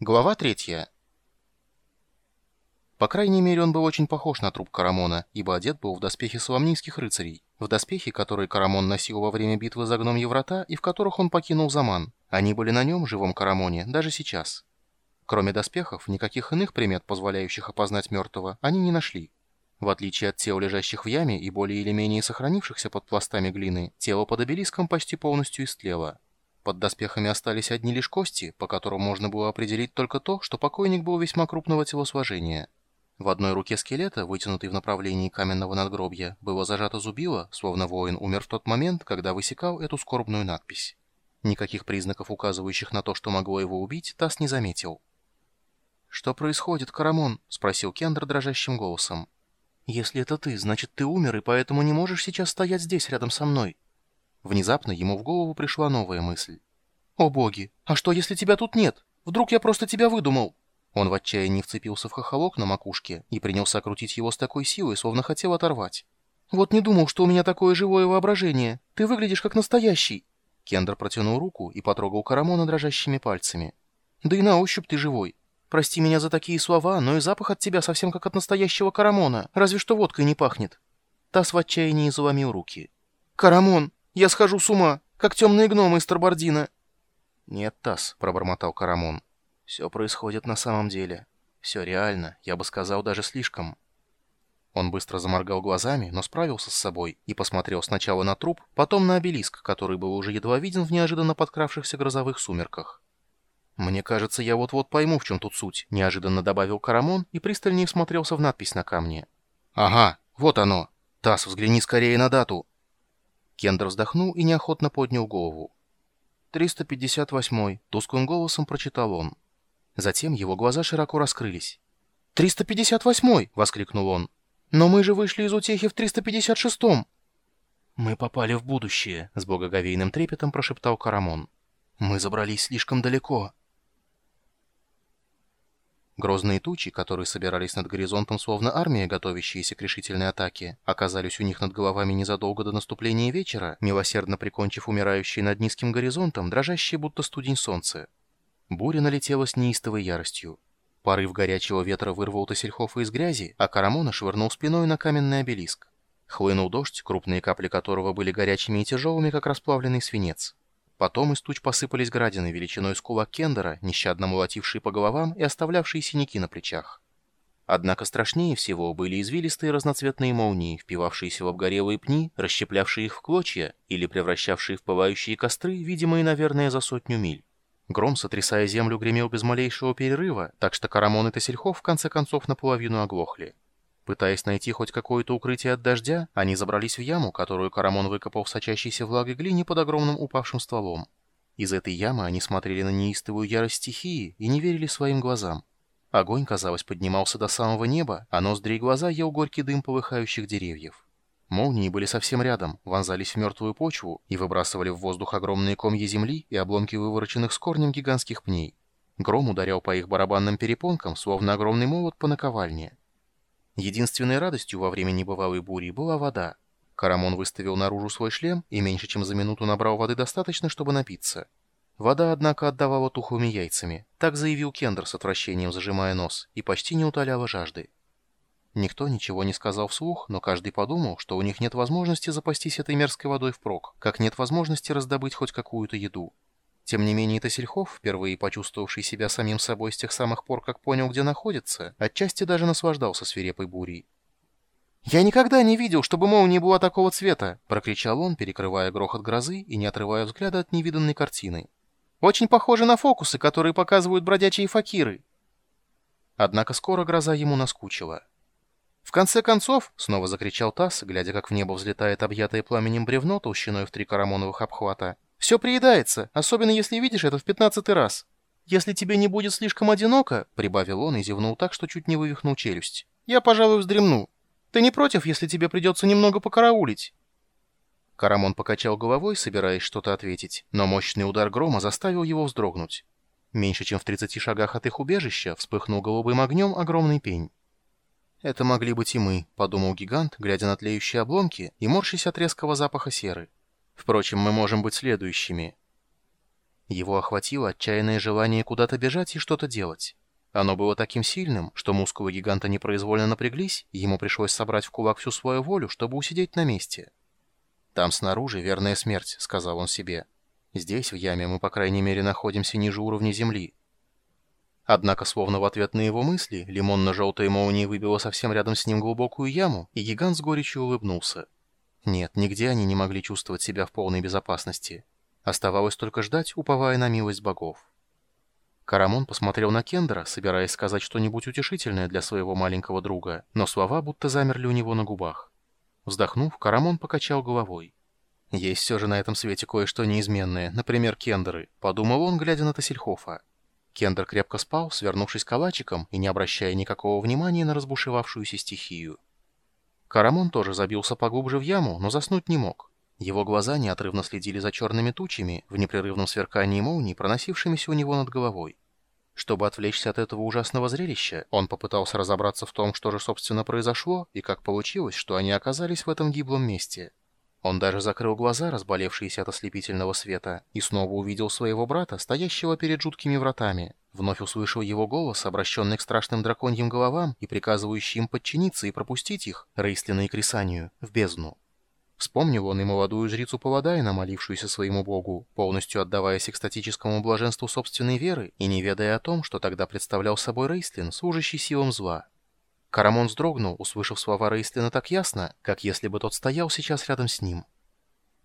Глава третья. По крайней мере, он был очень похож на труп Карамона, ибо одет был в доспехи соломнийских рыцарей, в доспехи, которые Карамон носил во время битвы за гномьи врата и в которых он покинул Заман. Они были на нем, живом Карамоне, даже сейчас. Кроме доспехов, никаких иных примет, позволяющих опознать мертвого, они не нашли. В отличие от тел, лежащих в яме и более или менее сохранившихся под пластами глины, тело под обелиском почти полностью истлело. Под доспехами остались одни лишь кости, по которым можно было определить только то, что покойник был весьма крупного телосложения. В одной руке скелета, вытянутой в направлении каменного надгробья, было зажато зубило, словно воин умер в тот момент, когда высекал эту скорбную надпись. Никаких признаков, указывающих на то, что могло его убить, Тасс не заметил. «Что происходит, Карамон?» — спросил Кендер дрожащим голосом. «Если это ты, значит, ты умер, и поэтому не можешь сейчас стоять здесь, рядом со мной». Внезапно ему в голову пришла новая мысль. «О боги! А что, если тебя тут нет? Вдруг я просто тебя выдумал?» Он в отчаянии вцепился в хохолок на макушке и принялся крутить его с такой силой, словно хотел оторвать. «Вот не думал, что у меня такое живое воображение. Ты выглядишь как настоящий!» Кендер протянул руку и потрогал Карамона дрожащими пальцами. «Да и на ощупь ты живой. Прости меня за такие слова, но и запах от тебя совсем как от настоящего Карамона, разве что водкой не пахнет». Тасс в отчаянии заломил руки. «Карамон!» Я схожу с ума, как темные гномы из Тарбардина». «Нет, Тасс», — пробормотал Карамон. «Все происходит на самом деле. Все реально, я бы сказал, даже слишком». Он быстро заморгал глазами, но справился с собой и посмотрел сначала на труп, потом на обелиск, который был уже едва виден в неожиданно подкравшихся грозовых сумерках. «Мне кажется, я вот-вот пойму, в чем тут суть», — неожиданно добавил Карамон и пристальнее всмотрелся в надпись на камне. «Ага, вот оно. Тасс, взгляни скорее на дату. Кендер вздохнул и неохотно поднял голову. «358-й», — тусклым голосом прочитал он. Затем его глаза широко раскрылись. «358-й!» — воскликнул он. «Но мы же вышли из утехи в 356-м!» «Мы попали в будущее», — с благоговейным трепетом прошептал Карамон. «Мы забрались слишком далеко». Грозные тучи, которые собирались над горизонтом словно армия, готовящаяся к решительной атаке, оказались у них над головами незадолго до наступления вечера, милосердно прикончив умирающие над низким горизонтом, дрожащие будто студень солнца. Буря налетела с неистовой яростью. Порыв горячего ветра вырвал Тассельхофа из грязи, а Карамона швырнул спиной на каменный обелиск. Хлынул дождь, крупные капли которого были горячими и тяжелыми, как расплавленный свинец. Потом из туч посыпались градины величиной с кулак Кендера, нещадно молотившие по головам и оставлявшие синяки на плечах. Однако страшнее всего были извилистые разноцветные молнии, впивавшиеся в обгорелые пни, расщеплявшие их в клочья или превращавшие в пылающие костры, видимые, наверное, за сотню миль. Гром, сотрясая землю, гремел без малейшего перерыва, так что Карамон и Тесельхов в конце концов наполовину оглохли. Пытаясь найти хоть какое-то укрытие от дождя, они забрались в яму, которую Карамон выкопал в сочащейся влагой глине под огромным упавшим стволом. Из этой ямы они смотрели на неистовую ярость стихии и не верили своим глазам. Огонь, казалось, поднимался до самого неба, а ноздри и глаза ел горький дым полыхающих деревьев. Молнии были совсем рядом, вонзались в мертвую почву и выбрасывали в воздух огромные комья земли и обломки вывороченных с корнем гигантских пней. Гром ударял по их барабанным перепонкам, словно огромный молот по наковальне. Единственной радостью во время небывалой бури была вода. Карамон выставил наружу свой шлем и меньше чем за минуту набрал воды достаточно, чтобы напиться. Вода, однако, отдавала тухлыми яйцами. Так заявил Кендер с отвращением, зажимая нос, и почти не утоляла жажды. Никто ничего не сказал вслух, но каждый подумал, что у них нет возможности запастись этой мерзкой водой впрок, как нет возможности раздобыть хоть какую-то еду. Тем не менее, Тасельхов, впервые почувствовавший себя самим собой с тех самых пор, как понял, где находится, отчасти даже наслаждался свирепой бурей. «Я никогда не видел, чтобы молния была такого цвета!» — прокричал он, перекрывая грохот грозы и не отрывая взгляда от невиданной картины. «Очень похоже на фокусы, которые показывают бродячие факиры!» Однако скоро гроза ему наскучила. «В конце концов», — снова закричал Тасс, глядя, как в небо взлетает объятое пламенем бревно толщиной в три карамоновых обхвата, — все приедается, особенно если видишь это в пятнадцатый раз. Если тебе не будет слишком одиноко, — прибавил он и зевнул так, что чуть не вывихнул челюсть, — я, пожалуй, вздремну. Ты не против, если тебе придется немного покараулить?» Карамон покачал головой, собираясь что-то ответить, но мощный удар грома заставил его вздрогнуть. Меньше чем в тридцати шагах от их убежища вспыхнул голубым огнем огромный пень. «Это могли быть и мы», — подумал гигант, глядя на тлеющие обломки и морщись от резкого запаха серы. Впрочем, мы можем быть следующими. Его охватило отчаянное желание куда-то бежать и что-то делать. Оно было таким сильным, что мускулы гиганта непроизвольно напряглись, и ему пришлось собрать в кулак всю свою волю, чтобы усидеть на месте. «Там снаружи верная смерть», — сказал он себе. «Здесь, в яме, мы, по крайней мере, находимся ниже уровня земли». Однако, словно в ответ на его мысли, лимонно-желтая молния выбила совсем рядом с ним глубокую яму, и гигант с горечью улыбнулся. Нет, нигде они не могли чувствовать себя в полной безопасности. Оставалось только ждать, уповая на милость богов. Карамон посмотрел на Кендера, собираясь сказать что-нибудь утешительное для своего маленького друга, но слова будто замерли у него на губах. Вздохнув, Карамон покачал головой. «Есть все же на этом свете кое-что неизменное, например, кендеры», — подумал он, глядя на Тассельхофа. Кендер крепко спал, свернувшись калачиком и не обращая никакого внимания на разбушевавшуюся стихию. Карамон тоже забился поглубже в яму, но заснуть не мог. Его глаза неотрывно следили за черными тучами, в непрерывном сверкании молний, проносившимися у него над головой. Чтобы отвлечься от этого ужасного зрелища, он попытался разобраться в том, что же собственно произошло, и как получилось, что они оказались в этом гиблом месте. Он даже закрыл глаза, разболевшиеся от ослепительного света, и снова увидел своего брата, стоящего перед жуткими вратами. Вновь услышал его голос, обращенный к страшным драконьим головам и приказывающий им подчиниться и пропустить их, Рейстлина и Крисанию, в бездну. Вспомнил он и молодую жрицу Паладайна, молившуюся своему богу, полностью отдаваясь экстатическому блаженству собственной веры и не ведая о том, что тогда представлял собой Рейстлин, служащий силам зла. Карамон вздрогнул, услышав слова Рейстлина так ясно, как если бы тот стоял сейчас рядом с ним.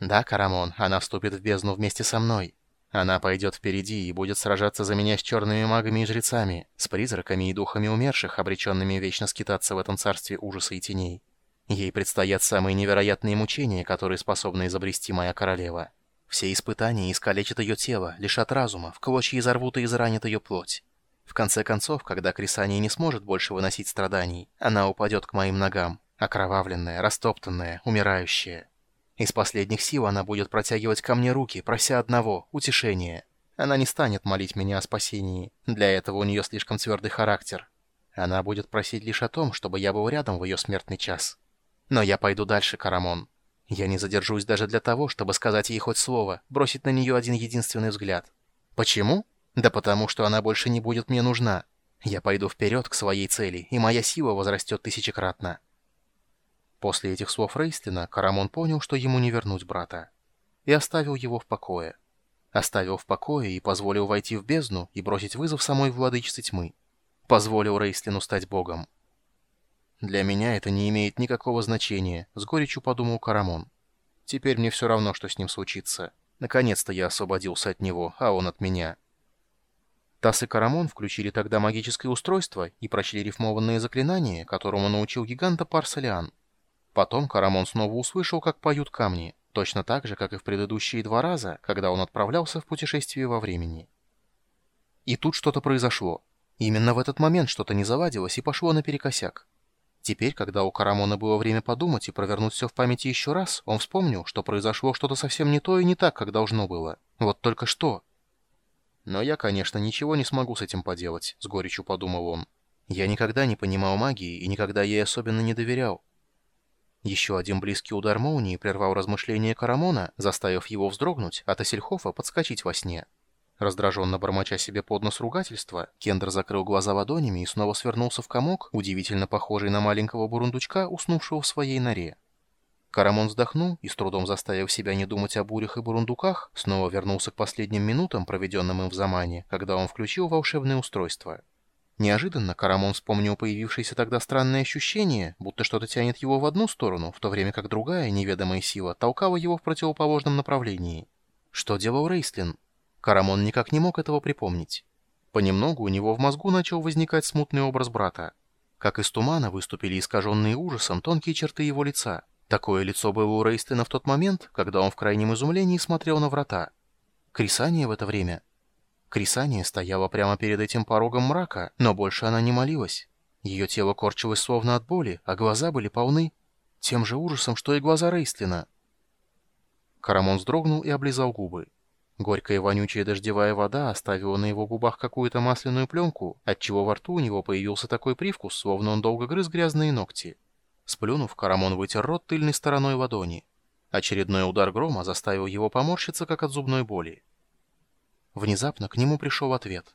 «Да, Карамон, она вступит в бездну вместе со мной. Она пойдет впереди и будет сражаться за меня с черными магами и жрецами, с призраками и духами умерших, обреченными вечно скитаться в этом царстве ужаса и теней. Ей предстоят самые невероятные мучения, которые способна изобрести моя королева. Все испытания искалечат ее тело, лишат разума, в клочья изорвут и изранят ее плоть. В конце концов, когда Крисания не сможет больше выносить страданий, она упадет к моим ногам, окровавленная, растоптанная, умирающая. Из последних сил она будет протягивать ко мне руки, прося одного — утешения. Она не станет молить меня о спасении. Для этого у нее слишком твердый характер. Она будет просить лишь о том, чтобы я был рядом в ее смертный час. Но я пойду дальше, Карамон. Я не задержусь даже для того, чтобы сказать ей хоть слово, бросить на нее один единственный взгляд. Почему? Да потому, что она больше не будет мне нужна. Я пойду вперед к своей цели, и моя сила возрастет тысячекратно. После этих слов Рейстлина Карамон понял, что ему не вернуть брата. И оставил его в покое. Оставил в покое и позволил войти в бездну и бросить вызов самой владычице тьмы. Позволил Рейстлину стать богом. «Для меня это не имеет никакого значения», — с горечью подумал Карамон. «Теперь мне все равно, что с ним случится. Наконец-то я освободился от него, а он от меня». Тасс и Карамон включили тогда магическое устройство и прочли рифмованные заклинания, которому научил гиганта Парсалиан. Потом Карамон снова услышал, как поют камни, точно так же, как и в предыдущие два раза, когда он отправлялся в путешествие во времени. И тут что-то произошло. Именно в этот момент что-то не заладилось и пошло наперекосяк. Теперь, когда у Карамона было время подумать и провернуть все в памяти еще раз, он вспомнил, что произошло что-то совсем не то и не так, как должно было. Вот только что. Но я, конечно, ничего не смогу с этим поделать, с горечью подумал он. Я никогда не понимал магии и никогда ей особенно не доверял. Еще один близкий удар молнии прервал размышления Карамона, заставив его вздрогнуть, а Тассельхофа подскочить во сне. Раздраженно бормоча себе под нос ругательства, Кендер закрыл глаза ладонями и снова свернулся в комок, удивительно похожий на маленького бурундучка, уснувшего в своей норе. Карамон вздохнул и, с трудом заставив себя не думать о бурях и бурундуках, снова вернулся к последним минутам, проведенным им в замане, когда он включил волшебное устройство. Неожиданно Карамон вспомнил появившееся тогда странное ощущение, будто что-то тянет его в одну сторону, в то время как другая, неведомая сила, толкала его в противоположном направлении. Что делал Рейслин? Карамон никак не мог этого припомнить. Понемногу у него в мозгу начал возникать смутный образ брата. Как из тумана выступили искаженные ужасом тонкие черты его лица. Такое лицо было у Рейстена в тот момент, когда он в крайнем изумлении смотрел на врата. Крисания в это время. Крисания стояла прямо перед этим порогом мрака, но больше она не молилась. Ее тело корчилось словно от боли, а глаза были полны тем же ужасом, что и глаза Рейстлина. Карамон вздрогнул и облизал губы. Горькая вонючая дождевая вода оставила на его губах какую-то масляную пленку, отчего во рту у него появился такой привкус, словно он долго грыз грязные ногти. Сплюнув, Карамон вытер рот тыльной стороной ладони. Очередной удар грома заставил его поморщиться, как от зубной боли. Внезапно к нему пришел ответ.